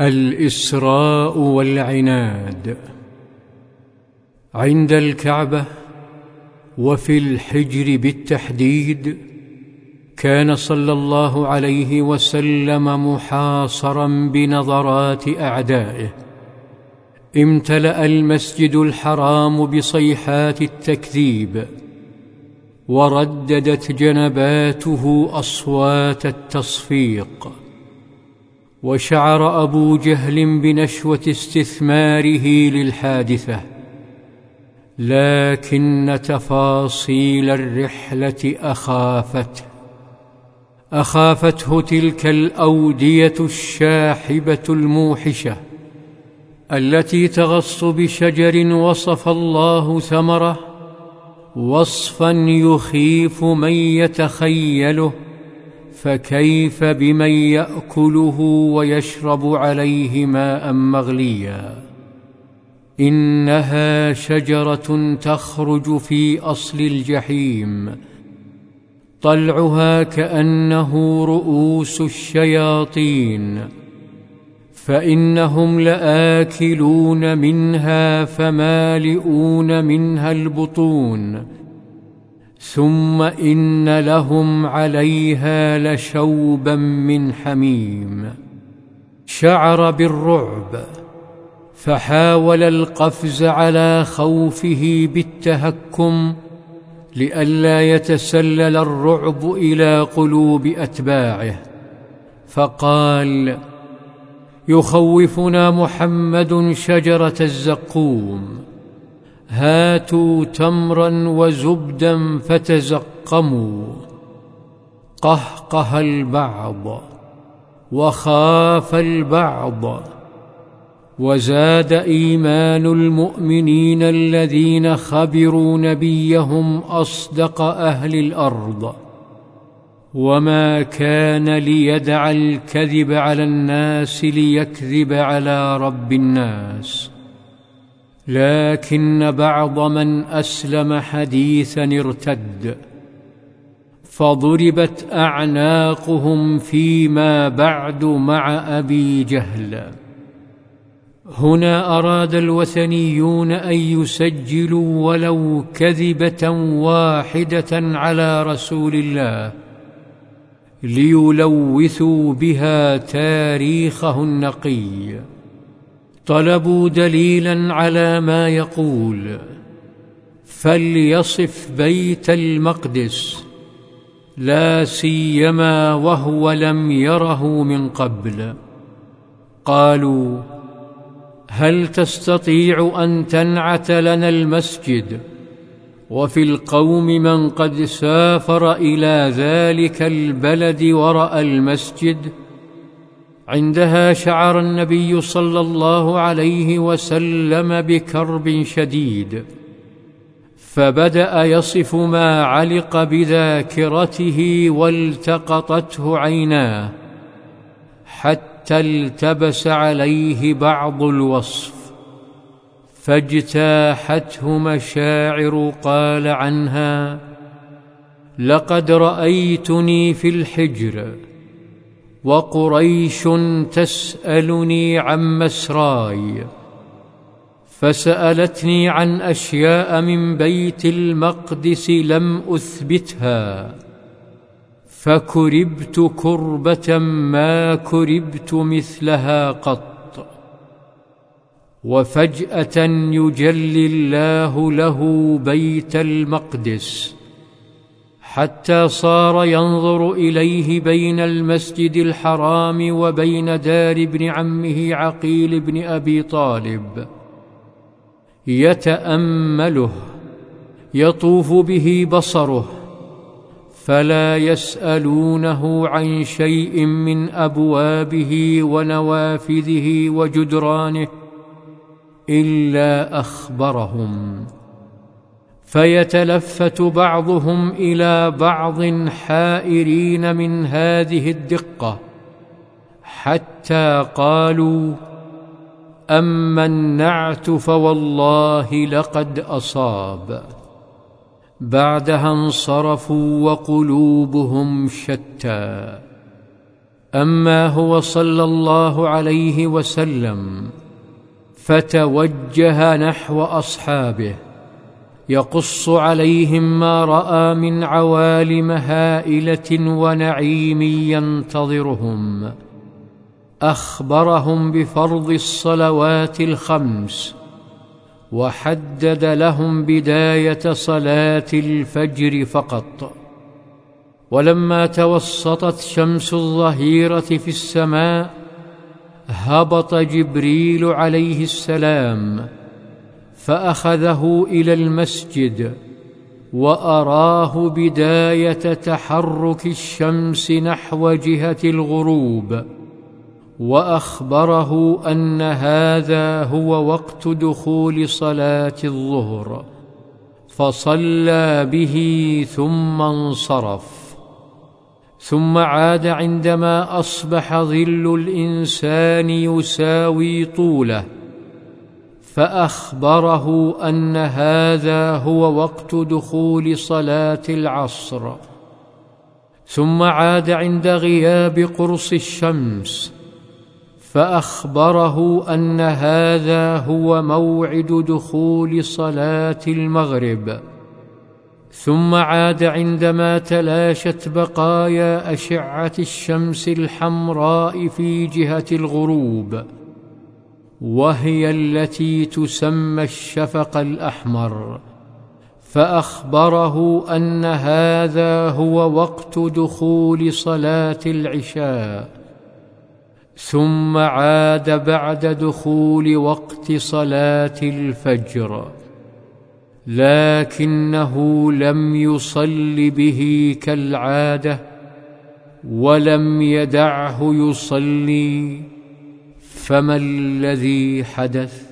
الإسراء والعناد. عند الكعبة وفي الحجر بالتحديد كان صلى الله عليه وسلم محاصرا بنظرات أعدائه. امتلأ المسجد الحرام بصيحات التكذيب ورددت جنباته أصوات التصفيق. وشعر أبو جهل بنشوة استثماره للحادثة. لكن تفاصيل الرحلة اخافته أخافته تلك الأودية الشاحبة الموحشة التي تغص بشجر وصف الله ثمره وصفا يخيف من يتخيله. فكيف بمن يأكله ويشرب عليه ماء مغليا؟ إنها شجرة تخرج في أصل الجحيم طلعها كأنه رؤوس الشياطين فإنهم لآكلون منها فمالئون منها البطون. ثم إن لهم عليها لشوبا من حميم. شعر بالرعب فحاول القفز على خوفه بالتهكم لئلا يتسلل الرعب إلى قلوب أتباعه. فقال يخوفنا محمد شجرة الزقوم. هاتوا تمرا وزبدا فتزقموا. قهقه البعض وخاف البعض. وزاد إيمان المؤمنين الذين خبروا نبيهم أصدق أهل الأرض. وما كان ليدع الكذب على الناس ليكذب على رب الناس. لكن بعض من أسلم حديثا ارتد فضربت أعناقهم فيما بعد مع أبي جهل. هنا أراد الوثنيون أن يسجلوا ولو كذبة واحدة على رسول الله ليلوثوا بها تاريخه النقي. طلبوا دليلا على ما يقول. فليصف بيت المقدس لا سيما وهو لم يره من قبل. قالوا هل تستطيع أن تنعت لنا المسجد؟ وفي القوم من قد سافر إلى ذلك البلد وراى المسجد عندها شعر النبي صلى الله عليه وسلم بكرب شديد فبدأ يصف ما علق بذاكرته والتقطته عيناه حتى التبس عليه بعض الوصف فاجتاحته مشاعر قال عنها لقد رأيتني في الحجر وقريش تسألني عن مسراي فسألتني عن أشياء من بيت المقدس لم أثبتها فكربت كربة ما كربت مثلها قط وفجأة يجلي الله له بيت المقدس حتى صار ينظر إليه بين المسجد الحرام وبين دار ابن عمه عقيل بن أبي طالب. يتأمله يطوف به بصره فلا يسألونه عن شيء من أبوابه ونوافذه وجدرانه إلا أخبرهم. فيتلفت بعضهم إلى بعض حائرين من هذه الدقة حتى قالوا اما النعت فوالله لقد أصاب. بعدها انصرفوا وقلوبهم شتى. أما هو صلى الله عليه وسلم فتوجه نحو أصحابه يقص عليهم ما رأى من عوالم هائله ونعيم ينتظرهم. أخبرهم بفرض الصلوات الخمس وحدد لهم بداية صلاة الفجر فقط. ولما توسطت شمس الظهيرة في السماء هبط جبريل عليه السلام. فأخذه إلى المسجد وأراه بداية تحرك الشمس نحو جهة الغروب وأخبره أن هذا هو وقت دخول صلاة الظهر فصلى به ثم انصرف. ثم عاد عندما أصبح ظل الإنسان يساوي طوله. فأخبره أن هذا هو وقت دخول صلاة العصر. ثم عاد عند غياب قرص الشمس. فأخبره أن هذا هو موعد دخول صلاة المغرب. ثم عاد عندما تلاشت بقايا أشعة الشمس الحمراء في جهة الغروب. وهي التي تسمى الشفق الأحمر فأخبره أن هذا هو وقت دخول صلاة العشاء ثم عاد بعد دخول وقت صلاة الفجر لكنه لم يصل به كالعادة ولم يدعه يصلي فما الذي حدث؟